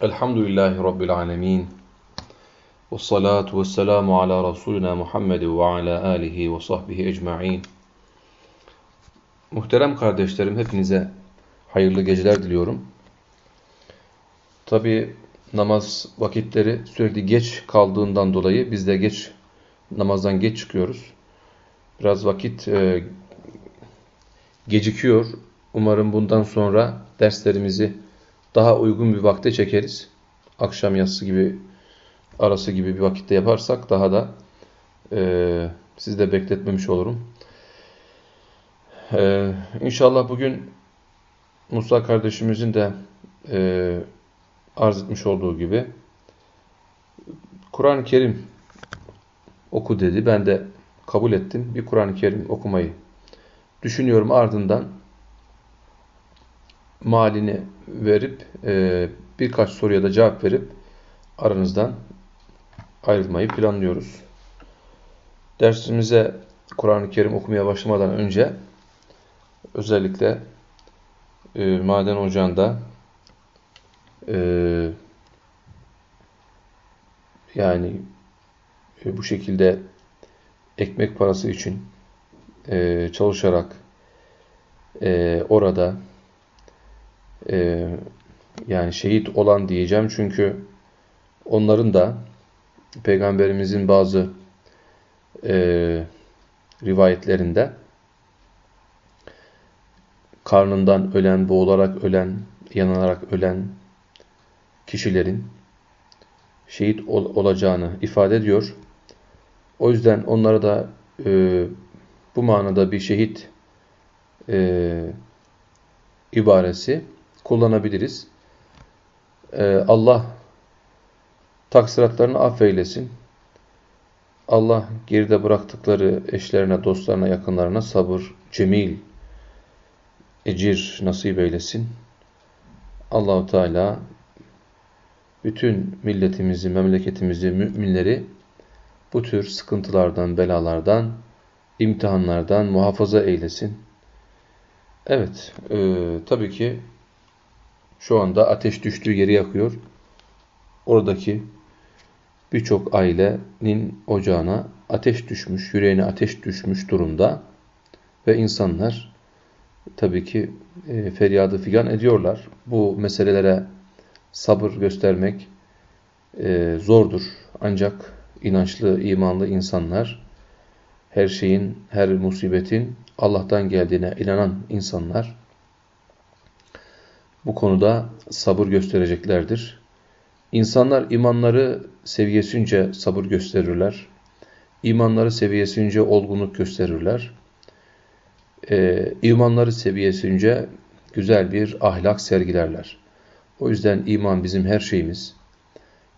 Elhamdülillahi Rabbil alemin. Ve salatu ve selamu ala Resulina Muhammed ve ala alihi ve sahbihi ecma'in. Muhterem kardeşlerim hepinize hayırlı geceler diliyorum. Tabi namaz vakitleri sürekli geç kaldığından dolayı biz de geç namazdan geç çıkıyoruz. Biraz vakit e, gecikiyor. Umarım bundan sonra derslerimizi daha uygun bir vakte çekeriz. Akşam yatsı gibi, arası gibi bir vakitte yaparsak daha da e, sizi de bekletmemiş olurum. E, inşallah bugün Musa kardeşimizin de e, arz etmiş olduğu gibi Kur'an-ı Kerim oku dedi. Ben de kabul ettim. Bir Kur'an-ı Kerim okumayı düşünüyorum. Ardından malini verip e, birkaç soruya da cevap verip aranızdan ayrılmayı planlıyoruz. Dersimize Kur'an-ı Kerim okumaya başlamadan önce özellikle e, maden ocağında e, yani e, bu şekilde ekmek parası için çalışarak e, orada e, yani şehit olan diyeceğim çünkü onların da peygamberimizin bazı e, rivayetlerinde karnından ölen, boğularak ölen, yanılarak ölen kişilerin şehit ol olacağını ifade ediyor. O yüzden onlara da e, bu manada bir şehit e, ibaresi kullanabiliriz. Ee, Allah taksiratlarını affeylesin. Allah geride bıraktıkları eşlerine, dostlarına, yakınlarına sabır, cemil, ecir nasip eylesin. Allahu Teala bütün milletimizi, memleketimizi, müminleri bu tür sıkıntılardan, belalardan, imtihanlardan muhafaza eylesin. Evet, e, tabii ki şu anda ateş düştüğü yeri yakıyor. Oradaki birçok ailenin ocağına ateş düşmüş, yüreğine ateş düşmüş durumda ve insanlar tabii ki e, feryadı figan ediyorlar. Bu meselelere sabır göstermek e, zordur. Ancak inançlı, imanlı insanlar her şeyin, her musibetin Allah'tan geldiğine inanan insanlar bu konuda sabır göstereceklerdir. İnsanlar imanları seviyesince sabır gösterirler. İmanları seviyesince olgunluk gösterirler. Ee, imanları seviyesince güzel bir ahlak sergilerler. O yüzden iman bizim her şeyimiz.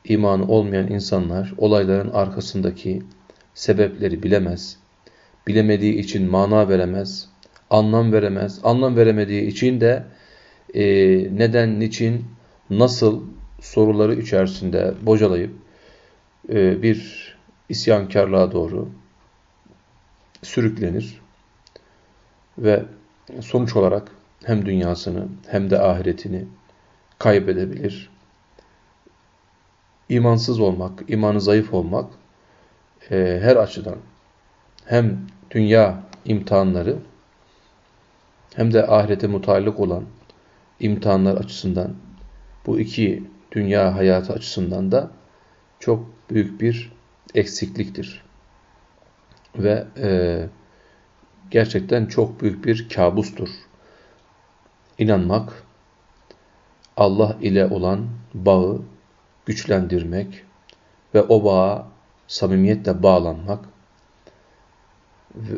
İmanı olmayan insanlar olayların arkasındaki sebepleri bilemez. Bilemediği için mana veremez, anlam veremez. Anlam veremediği için de e, neden, niçin, nasıl soruları içerisinde bocalayıp e, bir isyankarlığa doğru sürüklenir ve sonuç olarak hem dünyasını hem de ahiretini kaybedebilir. İmansız olmak, imanı zayıf olmak e, her açıdan hem dünya imtihanları hem de ahirete mutallık olan imtihanlar açısından, bu iki dünya hayatı açısından da çok büyük bir eksikliktir. Ve e, gerçekten çok büyük bir kabustur. İnanmak, Allah ile olan bağı güçlendirmek ve o bağa samimiyetle bağlanmak,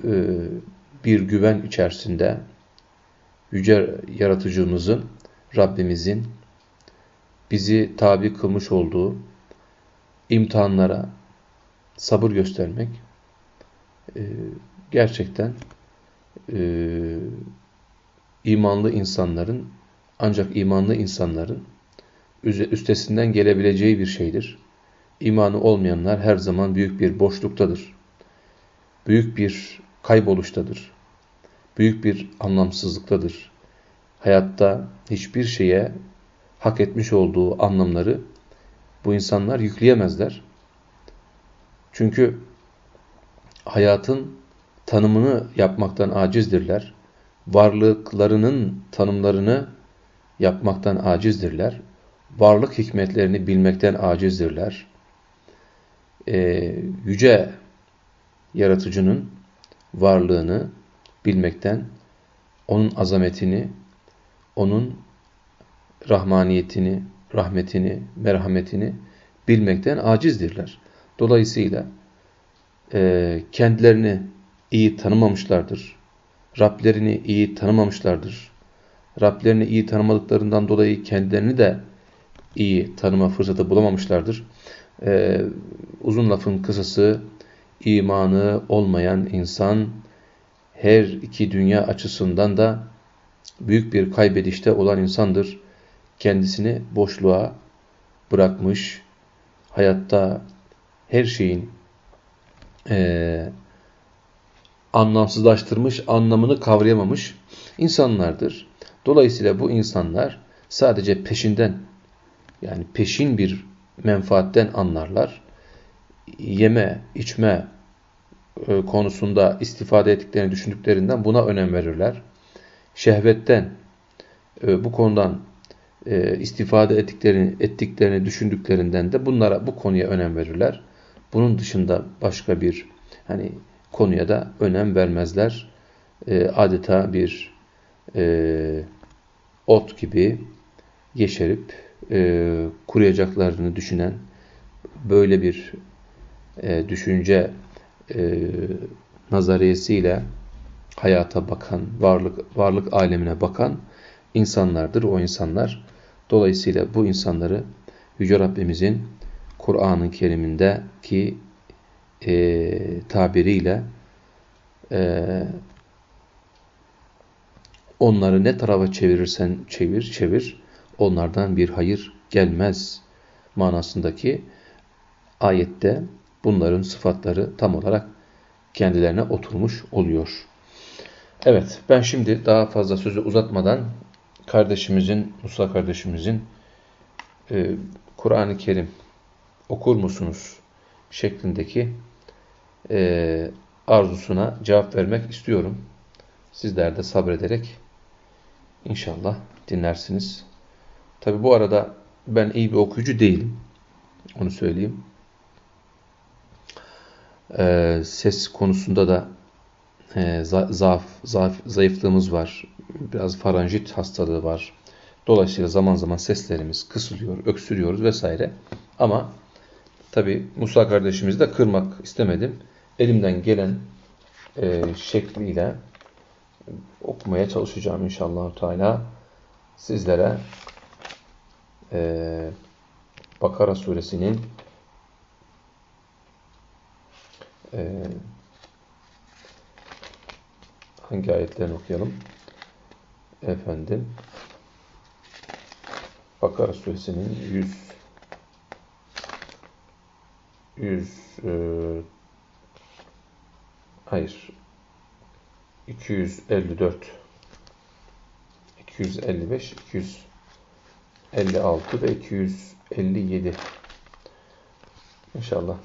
e, bir güven içerisinde yüce yaratıcımızın, Rabbimizin bizi tabi kılmış olduğu imtihanlara sabır göstermek e, gerçekten e, imanlı insanların ancak imanlı insanların üstesinden gelebileceği bir şeydir. İmanı olmayanlar her zaman büyük bir boşluktadır. Büyük bir kayboluştadır büyük bir anlamsızlıktadır. Hayatta hiçbir şeye hak etmiş olduğu anlamları bu insanlar yükleyemezler. Çünkü hayatın tanımını yapmaktan acizdirler. Varlıklarının tanımlarını yapmaktan acizdirler. Varlık hikmetlerini bilmekten acizdirler. Ee, yüce yaratıcının varlığını bilmekten, onun azametini, onun rahmaniyetini, rahmetini, merhametini bilmekten acizdirler. Dolayısıyla e, kendilerini iyi tanımamışlardır. Rablerini iyi tanımamışlardır. Rablerini iyi tanımadıklarından dolayı kendilerini de iyi tanıma fırsatı bulamamışlardır. E, uzun lafın kısası imanı olmayan insan her iki dünya açısından da büyük bir kaybedişte olan insandır. Kendisini boşluğa bırakmış, hayatta her şeyin e, anlamsızlaştırmış, anlamını kavrayamamış insanlardır. Dolayısıyla bu insanlar sadece peşinden yani peşin bir menfaatten anlarlar. Yeme, içme e, konusunda istifade ettiklerini düşündüklerinden buna önem verirler. Şehvetten e, bu konudan e, istifade ettiklerini, ettiklerini düşündüklerinden de bunlara bu konuya önem verirler. Bunun dışında başka bir hani konuya da önem vermezler. Adeta bir ot gibi yeşerip kuruyacaklarını düşünen böyle bir düşünce e, nazariyesiyle hayata bakan, varlık varlık alemine bakan insanlardır o insanlar. Dolayısıyla bu insanları Yüce Rabbimizin Kur'an-ı Kerim'indeki e, tabiriyle e, onları ne tarafa çevirirsen çevir çevir onlardan bir hayır gelmez manasındaki ayette bunların sıfatları tam olarak kendilerine oturmuş oluyor. Evet ben şimdi daha fazla sözü uzatmadan kardeşimizin, Musa kardeşimizin e, Kur'an-ı Kerim okur musunuz şeklindeki e, arzusuna cevap vermek istiyorum. Sizler de sabrederek inşallah dinlersiniz. Tabi bu arada ben iyi bir okuyucu değilim. Onu söyleyeyim. Ee, ses konusunda da e, zaaf, zaaf, zayıflığımız var. Biraz faranjit hastalığı var. Dolayısıyla zaman zaman seslerimiz kısılıyor, öksürüyoruz vesaire. Ama tabi Musa kardeşimizi de kırmak istemedim. Elimden gelen e, şekliyle okumaya çalışacağım inşallah Teala. Sizlere e, Bakara suresinin e, hangi ayetlerini okuyalım? Efendim Bakara suresinin 100 100 e, hayır 254 255 256 ve 257 İnşallah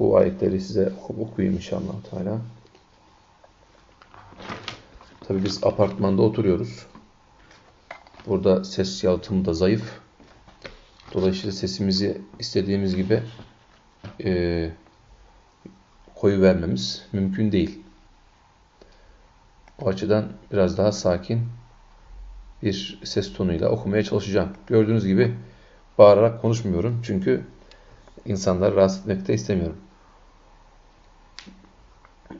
bu ayetleri size okuyayım inşallah Teala. Tabi biz apartmanda oturuyoruz. Burada ses yalıtımı da zayıf. Dolayısıyla sesimizi istediğimiz gibi e, koyu vermemiz mümkün değil. O açıdan biraz daha sakin bir ses tonuyla okumaya çalışacağım. Gördüğünüz gibi bağırarak konuşmuyorum. Çünkü insanları rahatsız etmek de istemiyorum.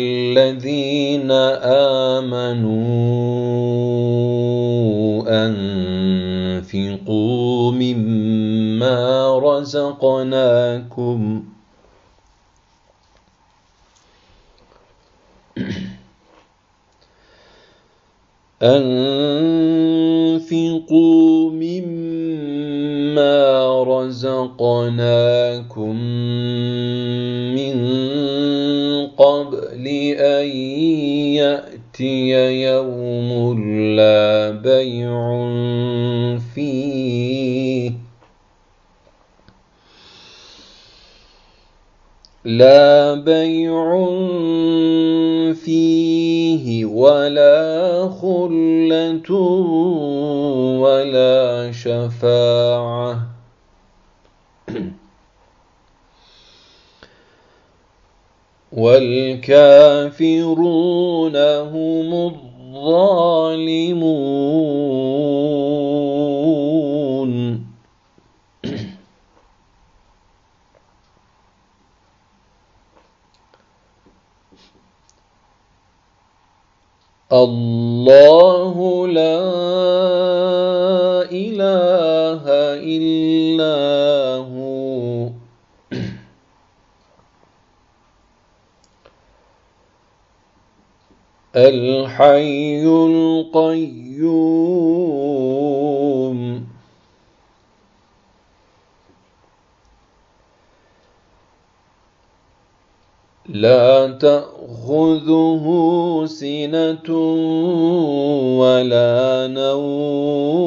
الذين آمنوا أنفقوا مما رزقناكم. أنفقوا مما رزقناكم. أن يأتي يوم لا بيع فيه لا بيع فيه ولا خلة ولا شفاعة والكافرون هم الظالمون. الله لا الحي القيوم. لا تأخذه سنة ولا نوم.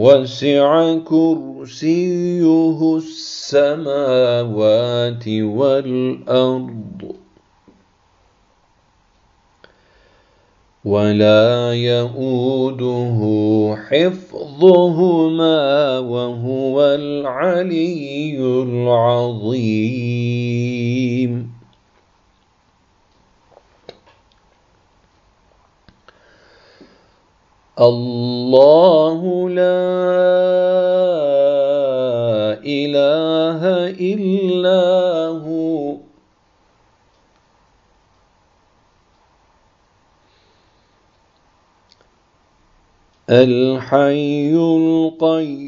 وسع كرسيه السماوات والأرض ولا يؤوده حفظهما وهو العلي العظيم الله لا إله إلا هو. الحي القيوم.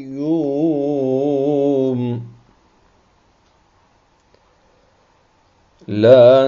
لا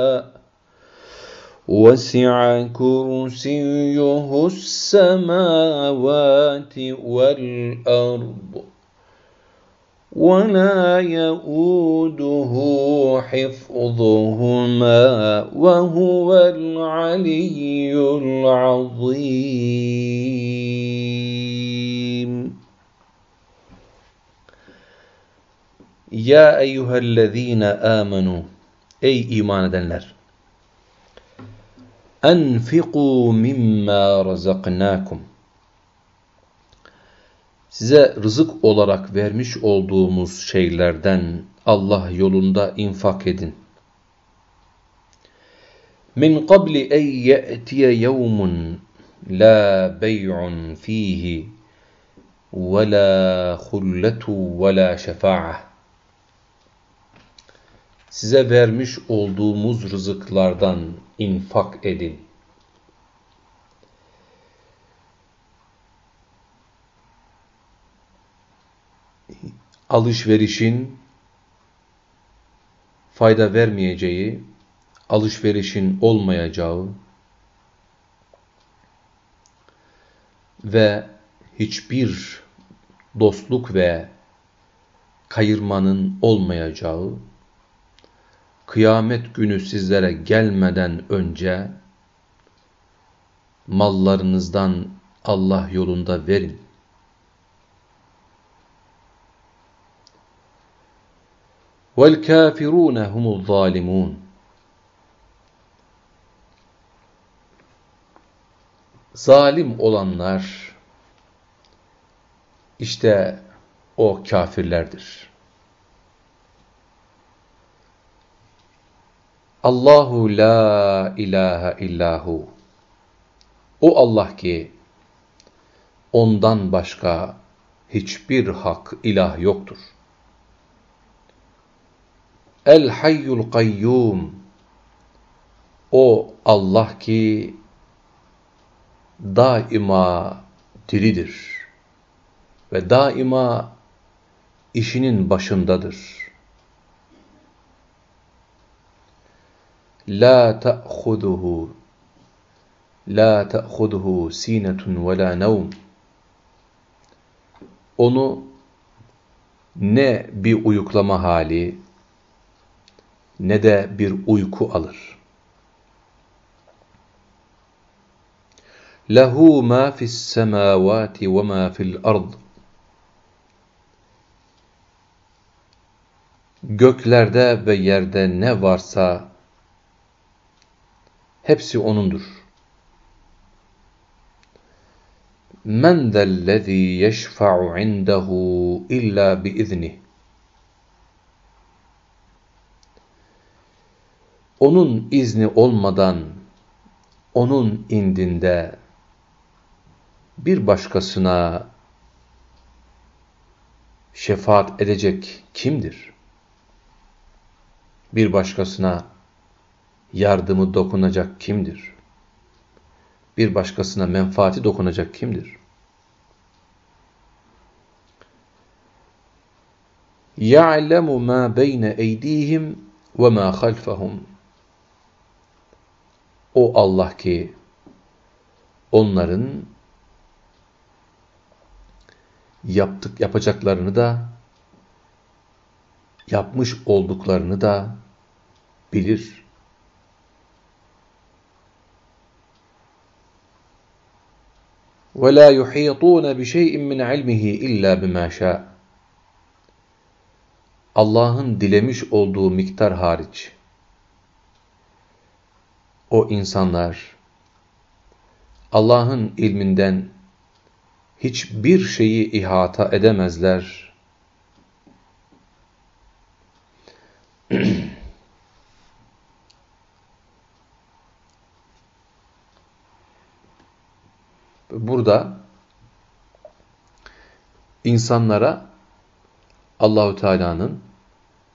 وسع كرسيه السماوات والأرض ولا يؤوده حفظهما وهو العلي العظيم يا أيها الذين آمنوا Ey iman edenler! Enfiqu mimma razaknakum size rızık olarak vermiş olduğumuz şeylerden Allah yolunda infak edin. Min qabli en ye'tiye yevmun la bey'un fihi ve la hulletu ve la şefa'ah. Size vermiş olduğumuz rızıklardan infak edin. alışverişin fayda vermeyeceği, alışverişin olmayacağı ve hiçbir dostluk ve kayırmanın olmayacağı, kıyamet günü sizlere gelmeden önce mallarınızdan Allah yolunda verin. وَالْكَافِرُونَ هُمُ الظَّالِمُونَ Zalim olanlar işte o kafirlerdir. Allahu la ilahe illahu. O Allah ki ondan başka hiçbir hak ilah yoktur. El hayyul kayyum O Allah ki daima diridir ve daima işinin başındadır. La ta'khuduhu La ta'khuduhu sinetun ve la nevm Onu ne bir uyuklama hali ne de bir uyku alır. Lehu ma fis semavati ve ma fil ard. Göklerde ve yerde ne varsa hepsi O'nundur. Men zellezî yeşfa'u indehu illa biiznih. onun izni olmadan onun indinde bir başkasına şefaat edecek kimdir? Bir başkasına yardımı dokunacak kimdir? Bir başkasına menfaati dokunacak kimdir? يَعْلَمُ مَا بَيْنَ اَيْد۪يهِمْ وَمَا خَلْفَهُمْ o Allah ki onların yaptık yapacaklarını da yapmış olduklarını da bilir. وَلَا يُحِيطُونَ بِشَيْءٍ مِّنْ عِلْمِهِ إِلَّا بِمَا شَاءَ Allah'ın dilemiş olduğu miktar hariç o insanlar Allah'ın ilminden hiçbir şeyi ihata edemezler. Burada insanlara Allahu Teala'nın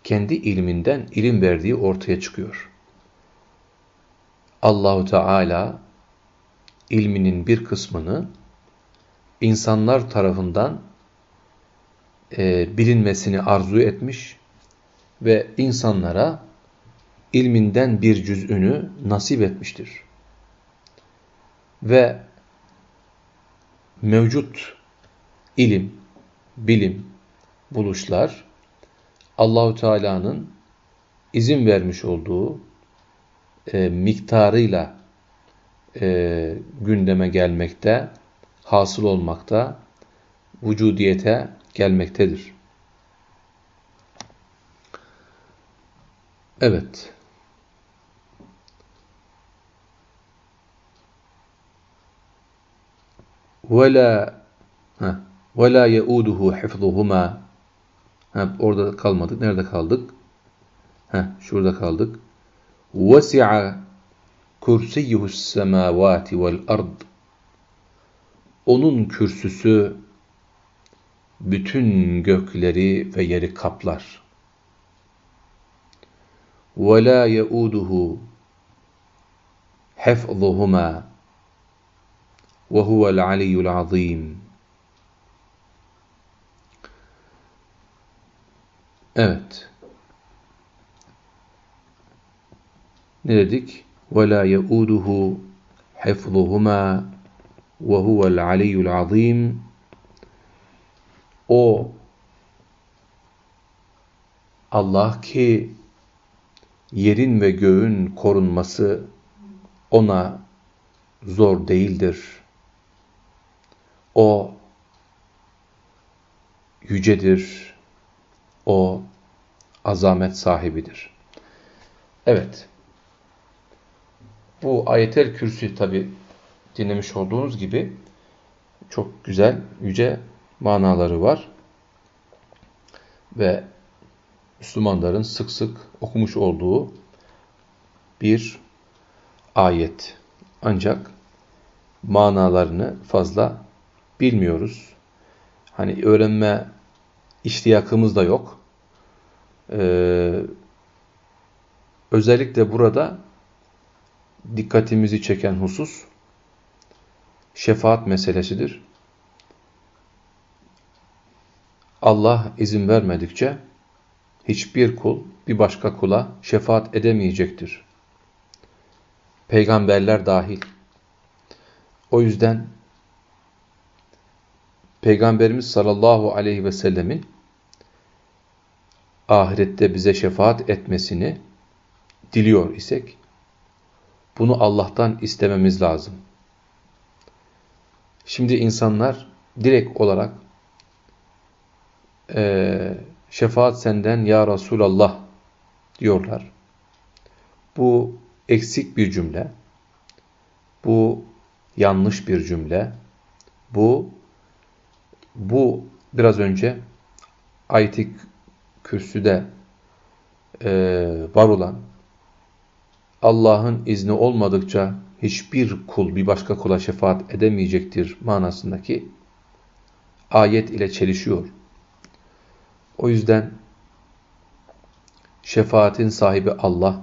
kendi ilminden ilim verdiği ortaya çıkıyor. Allahu Teala ilminin bir kısmını insanlar tarafından e, bilinmesini arzu etmiş ve insanlara ilminden bir cüz'ünü nasip etmiştir. Ve mevcut ilim, bilim, buluşlar Allahu Teala'nın izin vermiş olduğu e, miktarıyla e, gündeme gelmekte, hasıl olmakta, vücudiyete gelmektedir. Evet. ve la ve la hifzuhuma orada kalmadık. Nerede kaldık? Heh, şurada kaldık. Vesi'a kursiyyuhus semavati vel ard. Onun kürsüsü bütün gökleri ve yeri kaplar. Ve la yeuduhu hefzuhuma وَهُوَ الْعَلِيُّ الْعَظِيمُ Evet. Ne dedik? وَلَا يَؤُودُهُ حَفْظُهُمَا وَهُوَ الْعَلِيُّ الْعَظِيمُ O Allah ki yerin ve göğün korunması ona zor değildir. O yücedir. O azamet sahibidir. Evet. Bu ayetel kürsü tabi dinlemiş olduğunuz gibi çok güzel, yüce manaları var. Ve Müslümanların sık sık okumuş olduğu bir ayet. Ancak manalarını fazla bilmiyoruz. Hani öğrenme iştiyakımız da yok. Ee, özellikle burada dikkatimizi çeken husus şefaat meselesidir. Allah izin vermedikçe hiçbir kul bir başka kula şefaat edemeyecektir. Peygamberler dahil. O yüzden Peygamberimiz sallallahu aleyhi ve sellemin ahirette bize şefaat etmesini diliyor isek, bunu Allah'tan istememiz lazım. Şimdi insanlar direkt olarak e, şefaat senden ya Resulallah diyorlar. Bu eksik bir cümle. Bu yanlış bir cümle. Bu bu biraz önce ayet-i kürsüde e, var olan Allah'ın izni olmadıkça hiçbir kul bir başka kula şefaat edemeyecektir manasındaki ayet ile çelişiyor. O yüzden şefaatin sahibi Allah,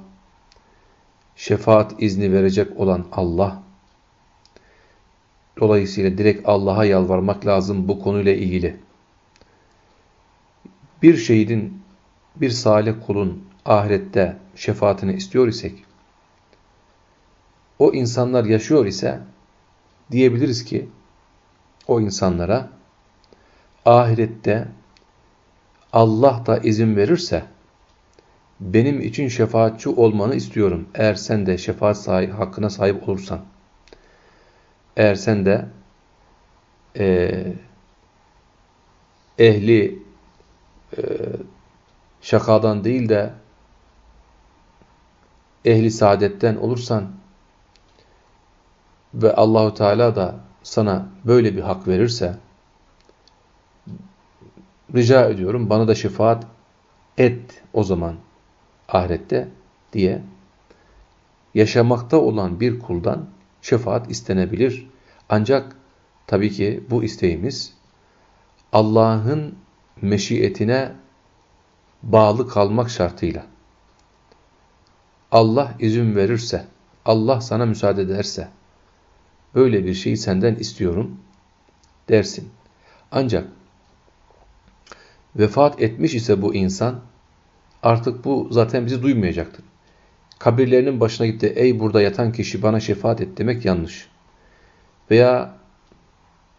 şefaat izni verecek olan Allah, dolayısıyla direkt Allah'a yalvarmak lazım bu konuyla ilgili. Bir şehidin, bir salih kulun ahirette şefaatini istiyor isek, o insanlar yaşıyor ise diyebiliriz ki o insanlara ahirette Allah da izin verirse benim için şefaatçi olmanı istiyorum. Eğer sen de şefaat sahibi, hakkına sahip olursan. Eğer sen de e, ehli e, şakadan değil de ehli saadetten olursan ve Allahu Teala da sana böyle bir hak verirse rica ediyorum bana da şefaat et o zaman ahirette diye yaşamakta olan bir kuldan şefaat istenebilir. Ancak tabii ki bu isteğimiz Allah'ın meşiyetine bağlı kalmak şartıyla. Allah izin verirse, Allah sana müsaade ederse, böyle bir şeyi senden istiyorum dersin. Ancak vefat etmiş ise bu insan artık bu zaten bizi duymayacaktır. Kabirlerinin başına gitti ey burada yatan kişi bana şefaat et demek yanlış. Veya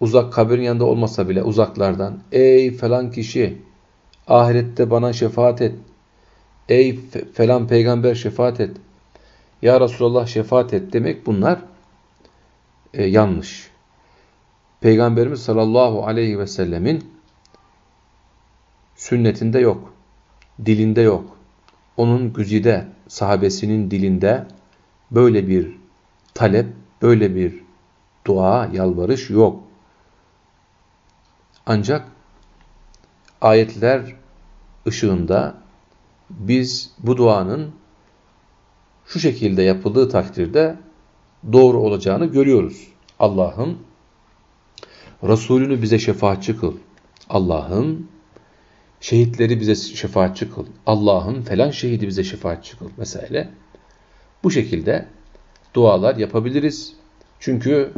uzak kabirin yanında olmasa bile uzaklardan ey falan kişi ahirette bana şefaat et. Ey falan peygamber şefaat et. Ya Resulallah şefaat et demek bunlar e, yanlış. Peygamberimiz sallallahu aleyhi ve sellemin sünnetinde yok, dilinde yok. Onun güzide, sahabesinin dilinde böyle bir talep, böyle bir dua, yalvarış yok. Ancak ayetler ışığında biz bu duanın şu şekilde yapıldığı takdirde doğru olacağını görüyoruz. Allah'ım Resulünü bize şefaatçi kıl. Allah'ım şehitleri bize şefaatçi kıl. Allah'ım falan şehidi bize şefaatçi kıl. Mesela bu şekilde dualar yapabiliriz. Çünkü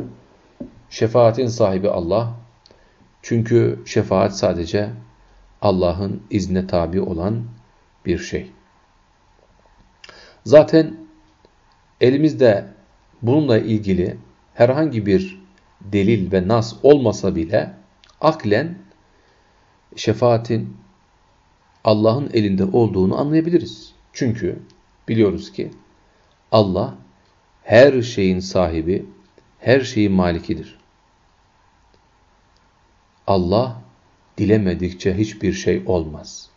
şefaatin sahibi Allah. Çünkü şefaat sadece Allah'ın izne tabi olan bir şey. Zaten elimizde bununla ilgili herhangi bir delil ve nas olmasa bile aklen şefaatin Allah'ın elinde olduğunu anlayabiliriz. Çünkü biliyoruz ki Allah her şeyin sahibi, her şeyin malikidir. Allah dilemedikçe hiçbir şey olmaz.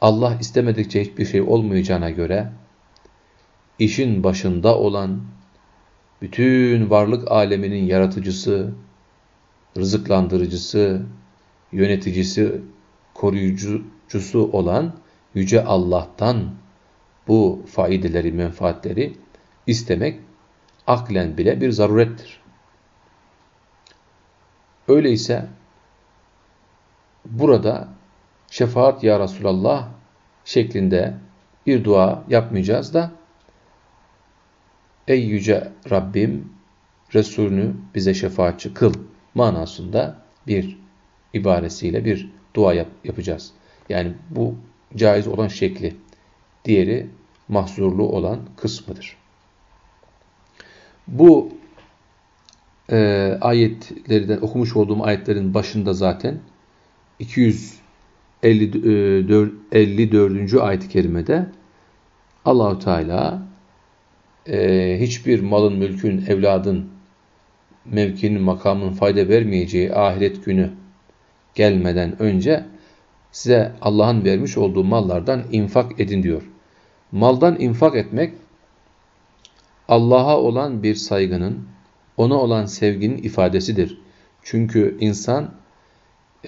Allah istemedikçe hiçbir şey olmayacağına göre işin başında olan bütün varlık aleminin yaratıcısı, rızıklandırıcısı, yöneticisi, koruyucusu olan Yüce Allah'tan bu faydeleri, menfaatleri istemek aklen bile bir zarurettir. Öyleyse burada şefaat ya Resulallah şeklinde bir dua yapmayacağız da Ey yüce Rabbim Resulünü bize şefaatçi kıl manasında bir ibaresiyle bir dua yap yapacağız. Yani bu caiz olan şekli. Diğeri mahzurlu olan kısmıdır. Bu e, ayetlerden okumuş olduğum ayetlerin başında zaten 254. 54. ayet-i kerimede Allahu Teala e, hiçbir malın, mülkün, evladın, mevkinin, makamın fayda vermeyeceği ahiret günü gelmeden önce size Allah'ın vermiş olduğu mallardan infak edin diyor. Maldan infak etmek Allah'a olan bir saygının, ona olan sevginin ifadesidir. Çünkü insan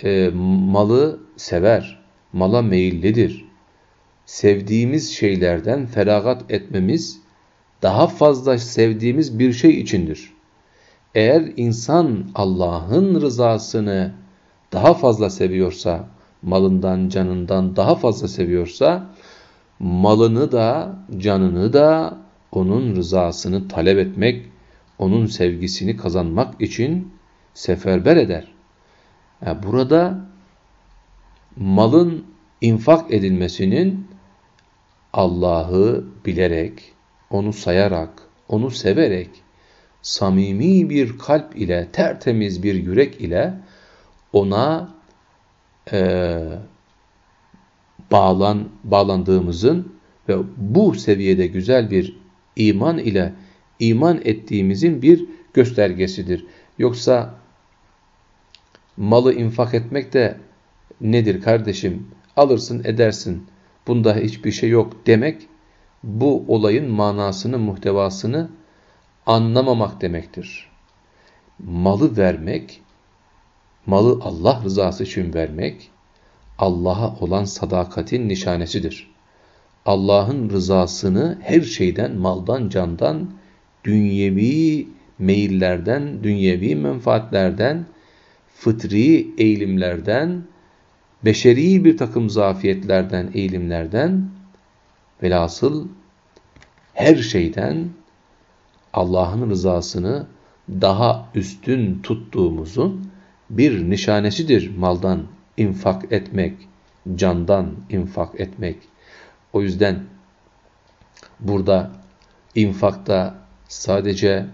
e, malı sever, mala meyillidir. Sevdiğimiz şeylerden feragat etmemiz daha fazla sevdiğimiz bir şey içindir. Eğer insan Allah'ın rızasını daha fazla seviyorsa, malından, canından daha fazla seviyorsa, malını da, canını da onun rızasını talep etmek, onun sevgisini kazanmak için seferber eder. Yani burada malın infak edilmesinin Allah'ı bilerek, onu sayarak, onu severek, samimi bir kalp ile, tertemiz bir yürek ile ona e, bağlan, bağlandığımızın ve bu seviyede güzel bir iman ile iman ettiğimizin bir göstergesidir. Yoksa malı infak etmek de nedir kardeşim? Alırsın edersin. Bunda hiçbir şey yok demek bu olayın manasını, muhtevasını anlamamak demektir. Malı vermek, malı Allah rızası için vermek, Allah'a olan sadakatin nişanesidir. Allah'ın rızasını her şeyden, maldan, candan, dünyevi meyillerden, dünyevi menfaatlerden, fıtri eğilimlerden, beşeri bir takım zafiyetlerden, eğilimlerden, velhasıl her şeyden Allah'ın rızasını daha üstün tuttuğumuzun bir nişanesidir maldan infak etmek, candan infak etmek. O yüzden burada infakta sadece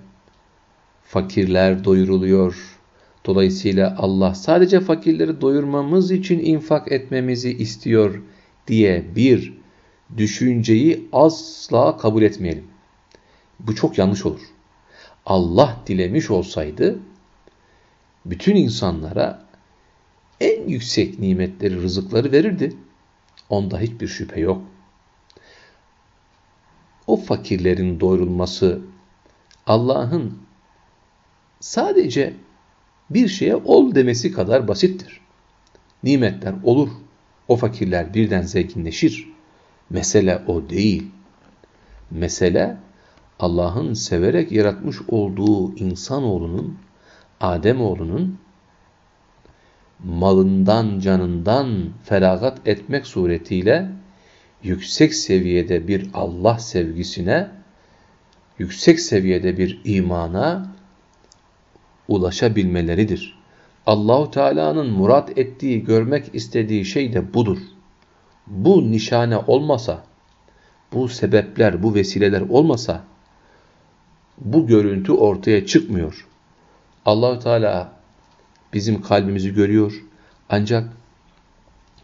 fakirler doyuruluyor. Dolayısıyla Allah sadece fakirleri doyurmamız için infak etmemizi istiyor diye bir düşünceyi asla kabul etmeyelim. Bu çok yanlış olur. Allah dilemiş olsaydı bütün insanlara en yüksek nimetleri, rızıkları verirdi. Onda hiçbir şüphe yok. O fakirlerin doyurulması Allah'ın sadece bir şeye ol demesi kadar basittir. Nimetler olur. O fakirler birden zenginleşir. Mesele o değil. Mesele Allah'ın severek yaratmış olduğu insanoğlunun, Ademoğlunun malından, canından feragat etmek suretiyle yüksek seviyede bir Allah sevgisine, yüksek seviyede bir imana ulaşabilmeleridir. Allahu Teala'nın murat ettiği, görmek istediği şey de budur. Bu nişane olmasa, bu sebepler, bu vesileler olmasa bu görüntü ortaya çıkmıyor. Allahu Teala bizim kalbimizi görüyor. Ancak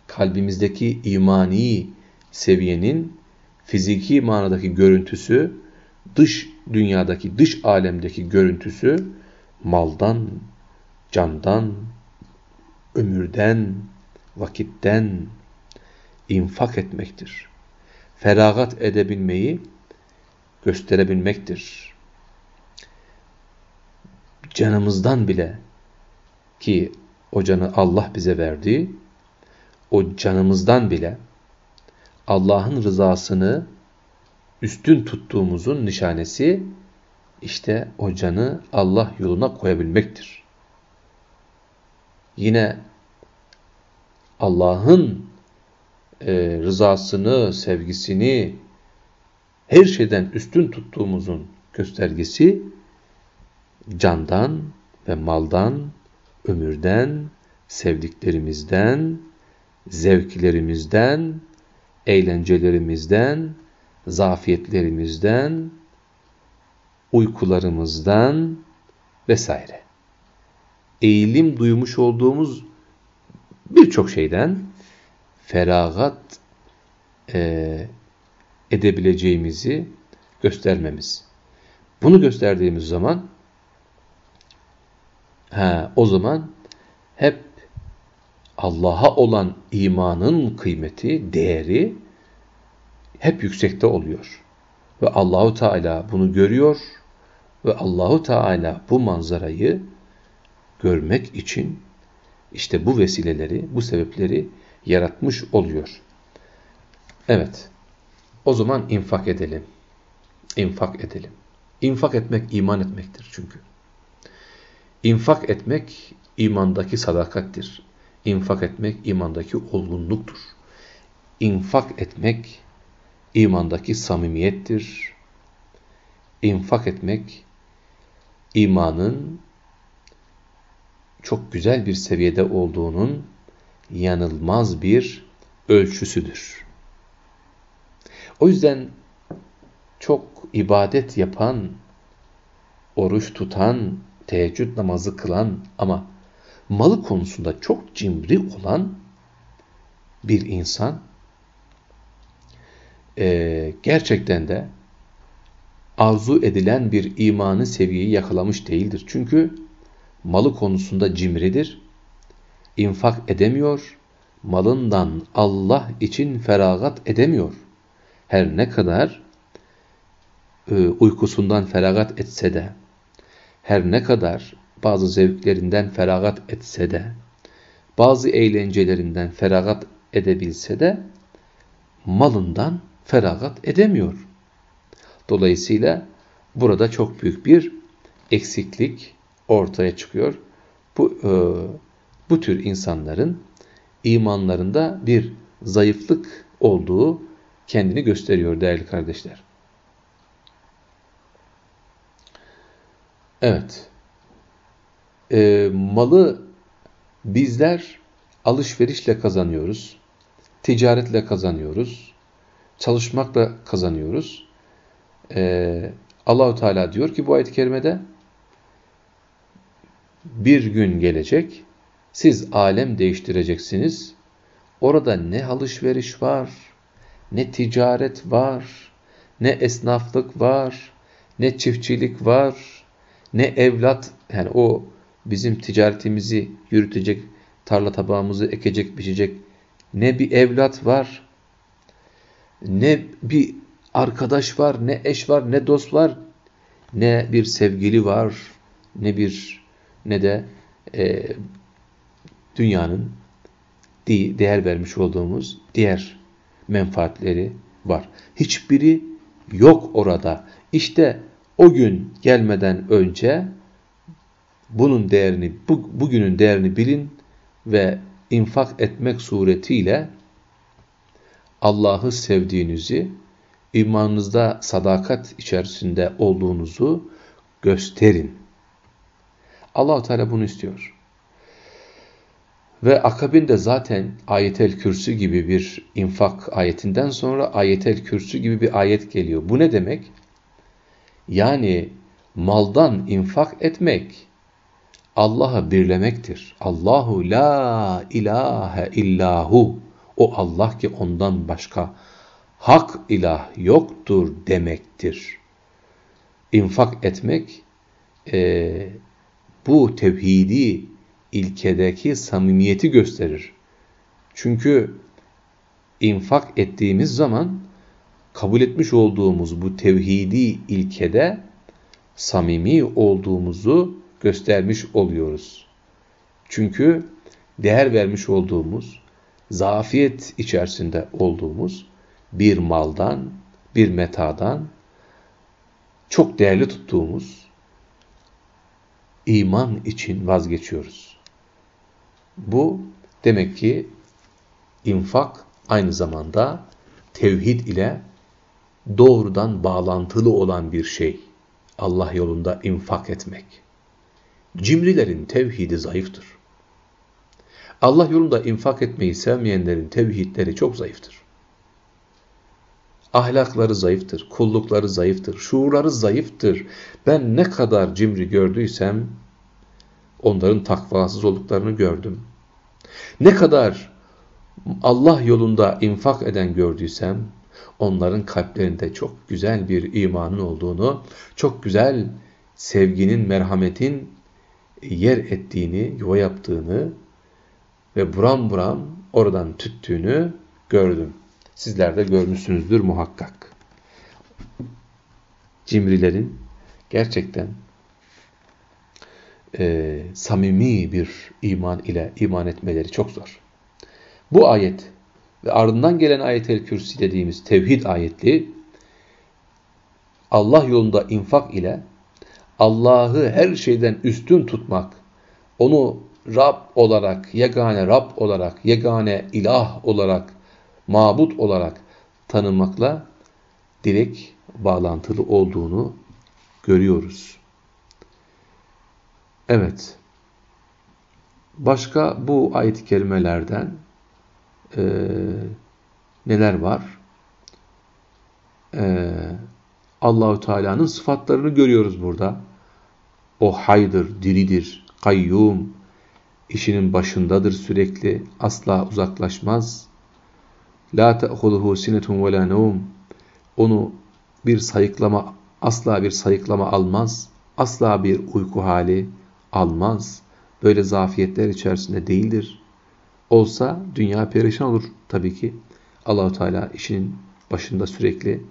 kalbimizdeki imani seviyenin fiziki manadaki görüntüsü, dış dünyadaki, dış alemdeki görüntüsü maldan, candan, ömürden, vakitten infak etmektir. Feragat edebilmeyi gösterebilmektir canımızdan bile ki o canı Allah bize verdi, o canımızdan bile Allah'ın rızasını üstün tuttuğumuzun nişanesi işte o canı Allah yoluna koyabilmektir. Yine Allah'ın e, rızasını, sevgisini her şeyden üstün tuttuğumuzun göstergesi candan ve maldan, ömürden, sevdiklerimizden, zevklerimizden, eğlencelerimizden, zafiyetlerimizden, uykularımızdan vesaire. Eğilim duymuş olduğumuz birçok şeyden feragat e, edebileceğimizi göstermemiz. Bunu gösterdiğimiz zaman He, o zaman hep Allah'a olan imanın kıymeti, değeri hep yüksekte oluyor. Ve Allahu Teala bunu görüyor ve Allahu Teala bu manzarayı görmek için işte bu vesileleri, bu sebepleri yaratmış oluyor. Evet. O zaman infak edelim. İnfak edelim. İnfak etmek iman etmektir çünkü. İnfak etmek imandaki sadakattir. İnfak etmek imandaki olgunluktur. İnfak etmek imandaki samimiyettir. İnfak etmek imanın çok güzel bir seviyede olduğunun yanılmaz bir ölçüsüdür. O yüzden çok ibadet yapan, oruç tutan, teheccüd namazı kılan ama malı konusunda çok cimri olan bir insan e, gerçekten de arzu edilen bir imanı seviyeyi yakalamış değildir. Çünkü malı konusunda cimridir, infak edemiyor, malından Allah için feragat edemiyor. Her ne kadar e, uykusundan feragat etse de, her ne kadar bazı zevklerinden feragat etse de, bazı eğlencelerinden feragat edebilse de, malından feragat edemiyor. Dolayısıyla burada çok büyük bir eksiklik ortaya çıkıyor. Bu, e, bu tür insanların imanlarında bir zayıflık olduğu kendini gösteriyor değerli kardeşler. Evet. e, malı bizler alışverişle kazanıyoruz, ticaretle kazanıyoruz, çalışmakla kazanıyoruz. Ee, Allahu Teala diyor ki bu ayet-i kerimede bir gün gelecek, siz alem değiştireceksiniz. Orada ne alışveriş var, ne ticaret var, ne esnaflık var, ne çiftçilik var, ne evlat, yani o bizim ticaretimizi yürütecek, tarla tabağımızı ekecek, biçecek ne bir evlat var, ne bir arkadaş var, ne eş var, ne dost var, ne bir sevgili var, ne bir ne de e, dünyanın değer vermiş olduğumuz diğer menfaatleri var. Hiçbiri yok orada. İşte o gün gelmeden önce bunun değerini, bu, bugünün değerini bilin ve infak etmek suretiyle Allah'ı sevdiğinizi, imanınızda sadakat içerisinde olduğunuzu gösterin. allah Teala bunu istiyor. Ve akabinde zaten ayetel kürsü gibi bir infak ayetinden sonra ayetel kürsü gibi bir ayet geliyor. Bu ne demek? Yani maldan infak etmek Allah'ı birlemektir. Allahu la ilahe illahu. O Allah ki ondan başka hak ilah yoktur demektir. İnfak etmek e, bu tevhidi ilkedeki samimiyeti gösterir. Çünkü infak ettiğimiz zaman kabul etmiş olduğumuz bu tevhidi ilkede samimi olduğumuzu göstermiş oluyoruz. Çünkü değer vermiş olduğumuz, zafiyet içerisinde olduğumuz bir maldan, bir metadan çok değerli tuttuğumuz iman için vazgeçiyoruz. Bu demek ki infak aynı zamanda tevhid ile doğrudan bağlantılı olan bir şey. Allah yolunda infak etmek. Cimrilerin tevhidi zayıftır. Allah yolunda infak etmeyi sevmeyenlerin tevhidleri çok zayıftır. Ahlakları zayıftır, kullukları zayıftır, şuurları zayıftır. Ben ne kadar cimri gördüysem onların takvasız olduklarını gördüm. Ne kadar Allah yolunda infak eden gördüysem onların kalplerinde çok güzel bir imanın olduğunu, çok güzel sevginin, merhametin yer ettiğini, yuva yaptığını ve buram buram oradan tüttüğünü gördüm. Sizler de görmüşsünüzdür muhakkak. Cimrilerin gerçekten e, samimi bir iman ile iman etmeleri çok zor. Bu ayet ve ardından gelen ayet-el kürsi dediğimiz tevhid ayetli Allah yolunda infak ile Allah'ı her şeyden üstün tutmak, onu Rab olarak, yegane Rab olarak, yegane ilah olarak, mabut olarak tanımakla direkt bağlantılı olduğunu görüyoruz. Evet. Başka bu ayet-i kerimelerden e, neler var? E, Allahu Teala'nın sıfatlarını görüyoruz burada. O haydır, diridir, kayyum, işinin başındadır sürekli, asla uzaklaşmaz. La ta'khuluhu sinetun ve la nevm. Onu bir sayıklama, asla bir sayıklama almaz, asla bir uyku hali almaz. Böyle zafiyetler içerisinde değildir. Olsa dünya perişan olur tabii ki. Allahu Teala işinin başında sürekli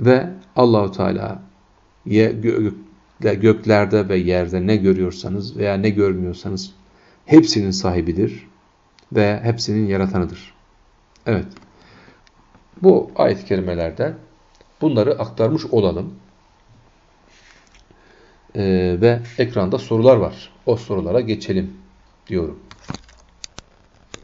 ve Allahu Teala göklerde ve yerde ne görüyorsanız veya ne görmüyorsanız hepsinin sahibidir ve hepsinin yaratanıdır. Evet. Bu ayet-i kerimelerden bunları aktarmış olalım. Ee, ve ekranda sorular var. O sorulara geçelim diyorum.